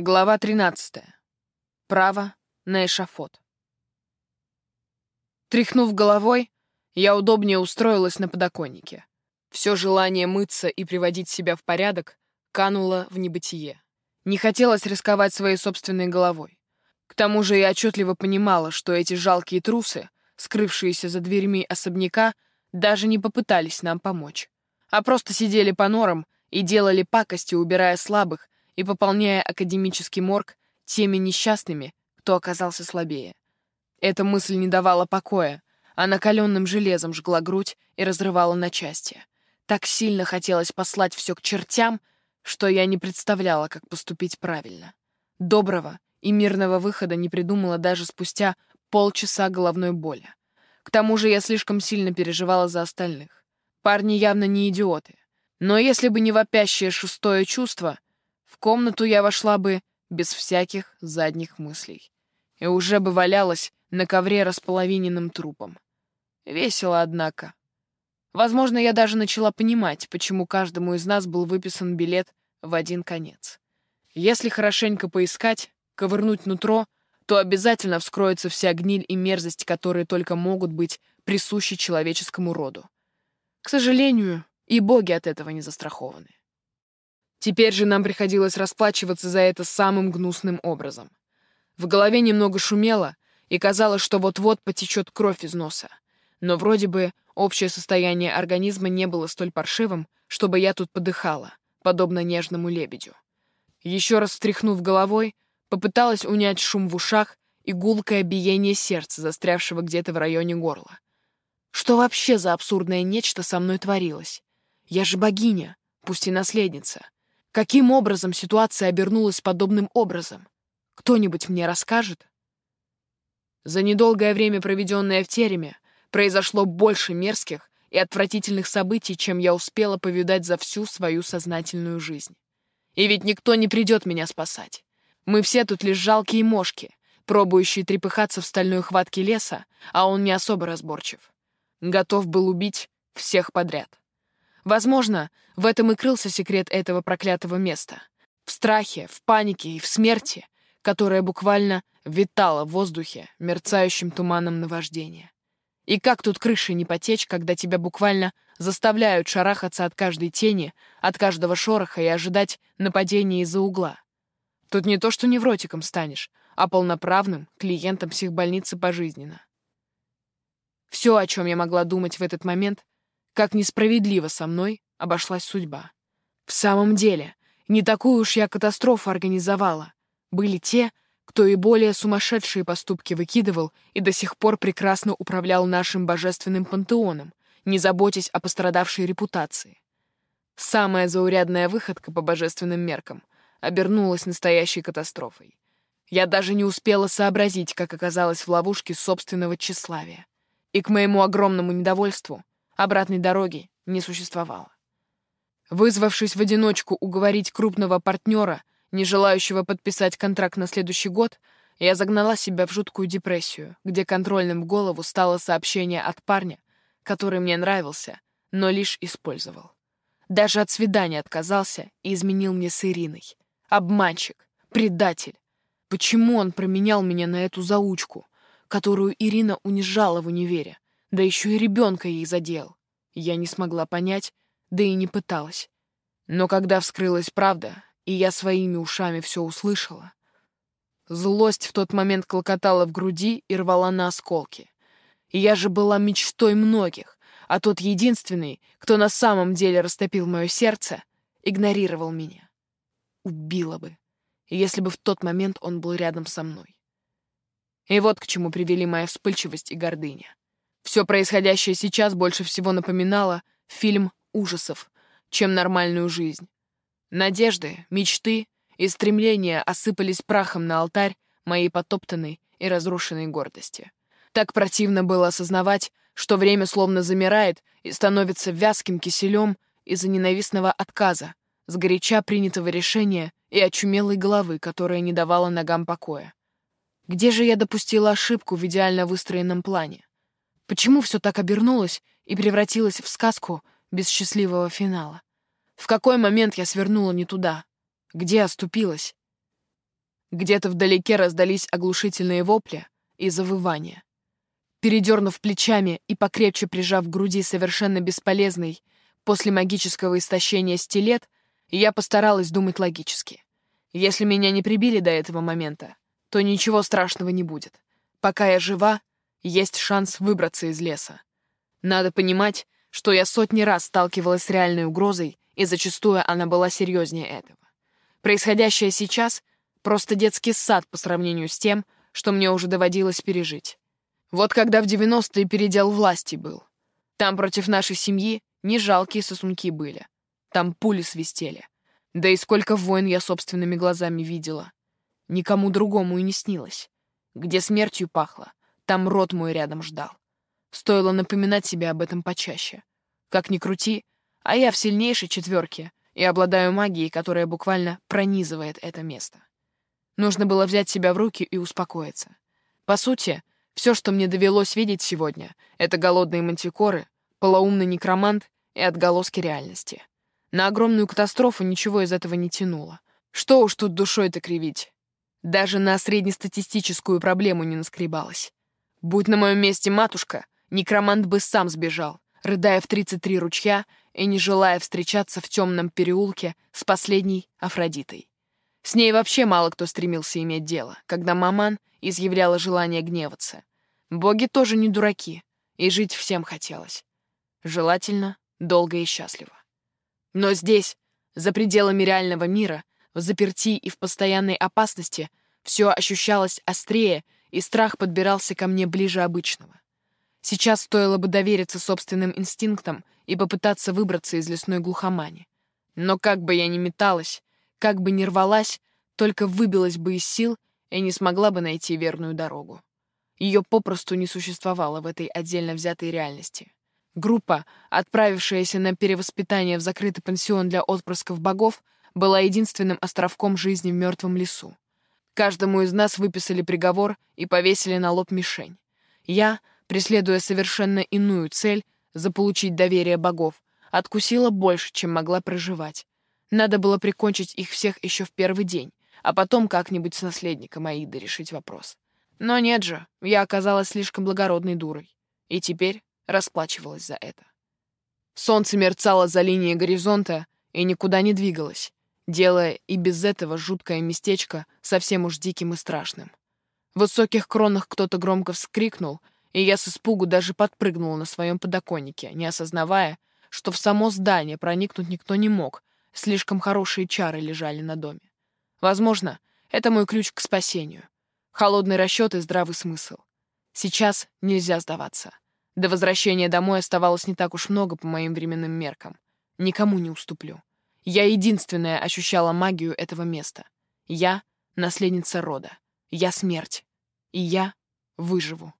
Глава 13. Право на эшафот. Тряхнув головой, я удобнее устроилась на подоконнике. Все желание мыться и приводить себя в порядок кануло в небытие. Не хотелось рисковать своей собственной головой. К тому же я отчетливо понимала, что эти жалкие трусы, скрывшиеся за дверьми особняка, даже не попытались нам помочь, а просто сидели по норам и делали пакости, убирая слабых, и пополняя академический морг теми несчастными, кто оказался слабее. Эта мысль не давала покоя, а накаленным железом жгла грудь и разрывала на части. Так сильно хотелось послать все к чертям, что я не представляла, как поступить правильно. Доброго и мирного выхода не придумала даже спустя полчаса головной боли. К тому же я слишком сильно переживала за остальных. Парни явно не идиоты. Но если бы не вопящее шестое чувство, в комнату я вошла бы без всяких задних мыслей. И уже бы валялась на ковре располовиненным трупом. Весело, однако. Возможно, я даже начала понимать, почему каждому из нас был выписан билет в один конец. Если хорошенько поискать, ковырнуть нутро, то обязательно вскроется вся гниль и мерзость, которые только могут быть присущи человеческому роду. К сожалению, и боги от этого не застрахованы. Теперь же нам приходилось расплачиваться за это самым гнусным образом. В голове немного шумело, и казалось, что вот-вот потечет кровь из носа. Но вроде бы общее состояние организма не было столь паршивым, чтобы я тут подыхала, подобно нежному лебедю. Еще раз встряхнув головой, попыталась унять шум в ушах и гулкое биение сердца, застрявшего где-то в районе горла. Что вообще за абсурдное нечто со мной творилось? Я же богиня, пусть и наследница. Каким образом ситуация обернулась подобным образом? Кто-нибудь мне расскажет? За недолгое время, проведенное в тереме, произошло больше мерзких и отвратительных событий, чем я успела повидать за всю свою сознательную жизнь. И ведь никто не придет меня спасать. Мы все тут лишь жалкие мошки, пробующие трепыхаться в стальной хватке леса, а он не особо разборчив. Готов был убить всех подряд. Возможно, в этом и крылся секрет этого проклятого места. В страхе, в панике и в смерти, которая буквально витала в воздухе мерцающим туманом наваждения. И как тут крыши не потечь, когда тебя буквально заставляют шарахаться от каждой тени, от каждого шороха и ожидать нападения из-за угла? Тут не то, что невротиком станешь, а полноправным клиентом психбольницы пожизненно. Все, о чем я могла думать в этот момент, как несправедливо со мной обошлась судьба. В самом деле, не такую уж я катастрофу организовала. Были те, кто и более сумасшедшие поступки выкидывал и до сих пор прекрасно управлял нашим божественным пантеоном, не заботясь о пострадавшей репутации. Самая заурядная выходка по божественным меркам обернулась настоящей катастрофой. Я даже не успела сообразить, как оказалась в ловушке собственного тщеславия. И к моему огромному недовольству Обратной дороги не существовало. Вызвавшись в одиночку уговорить крупного партнера, не желающего подписать контракт на следующий год, я загнала себя в жуткую депрессию, где контрольным в голову стало сообщение от парня, который мне нравился, но лишь использовал. Даже от свидания отказался и изменил мне с Ириной. Обманщик, предатель. Почему он променял меня на эту заучку, которую Ирина унижала в универе? Да еще и ребенка ей задел. Я не смогла понять, да и не пыталась. Но когда вскрылась правда, и я своими ушами все услышала, злость в тот момент клокотала в груди и рвала на осколки. Я же была мечтой многих, а тот единственный, кто на самом деле растопил мое сердце, игнорировал меня. Убила бы, если бы в тот момент он был рядом со мной. И вот к чему привели моя вспыльчивость и гордыня. Все происходящее сейчас больше всего напоминало фильм ужасов, чем нормальную жизнь. Надежды, мечты и стремления осыпались прахом на алтарь моей потоптанной и разрушенной гордости. Так противно было осознавать, что время словно замирает и становится вязким киселем из-за ненавистного отказа, сгоряча принятого решения и очумелой головы, которая не давала ногам покоя. Где же я допустила ошибку в идеально выстроенном плане? Почему все так обернулось и превратилось в сказку без счастливого финала? В какой момент я свернула не туда? Где оступилась? Где-то вдалеке раздались оглушительные вопли и завывания. Передернув плечами и покрепче прижав к груди совершенно бесполезный после магического истощения стилет, я постаралась думать логически. Если меня не прибили до этого момента, то ничего страшного не будет. Пока я жива, есть шанс выбраться из леса. Надо понимать, что я сотни раз сталкивалась с реальной угрозой, и зачастую она была серьезнее этого. Происходящее сейчас — просто детский сад по сравнению с тем, что мне уже доводилось пережить. Вот когда в 90-е передел власти был. Там против нашей семьи не жалкие сосунки были. Там пули свистели. Да и сколько войн я собственными глазами видела. Никому другому и не снилось. Где смертью пахло, там рот мой рядом ждал. Стоило напоминать себе об этом почаще. Как ни крути, а я в сильнейшей четверке и обладаю магией, которая буквально пронизывает это место. Нужно было взять себя в руки и успокоиться. По сути, все, что мне довелось видеть сегодня, это голодные мантикоры, полоумный некромант и отголоски реальности. На огромную катастрофу ничего из этого не тянуло. Что уж тут душой-то кривить. Даже на среднестатистическую проблему не наскребалась. Будь на моем месте матушка, некромант бы сам сбежал, рыдая в 33 ручья и не желая встречаться в темном переулке с последней Афродитой. С ней вообще мало кто стремился иметь дело, когда маман изъявляла желание гневаться. Боги тоже не дураки, и жить всем хотелось. Желательно, долго и счастливо. Но здесь, за пределами реального мира, в заперти и в постоянной опасности, все ощущалось острее, и страх подбирался ко мне ближе обычного. Сейчас стоило бы довериться собственным инстинктам и попытаться выбраться из лесной глухомани. Но как бы я ни металась, как бы ни рвалась, только выбилась бы из сил и не смогла бы найти верную дорогу. Ее попросту не существовало в этой отдельно взятой реальности. Группа, отправившаяся на перевоспитание в закрытый пансион для отпрысков богов, была единственным островком жизни в мертвом лесу. Каждому из нас выписали приговор и повесили на лоб мишень. Я, преследуя совершенно иную цель — заполучить доверие богов, откусила больше, чем могла проживать. Надо было прикончить их всех еще в первый день, а потом как-нибудь с наследником Аиды решить вопрос. Но нет же, я оказалась слишком благородной дурой. И теперь расплачивалась за это. Солнце мерцало за линией горизонта и никуда не двигалось, делая и без этого жуткое местечко совсем уж диким и страшным. В высоких кронах кто-то громко вскрикнул — и я с испугу даже подпрыгнула на своем подоконнике, не осознавая, что в само здание проникнуть никто не мог, слишком хорошие чары лежали на доме. Возможно, это мой ключ к спасению. Холодный расчет и здравый смысл. Сейчас нельзя сдаваться. До возвращения домой оставалось не так уж много по моим временным меркам. Никому не уступлю. Я единственная ощущала магию этого места. Я — наследница рода. Я — смерть. И я выживу.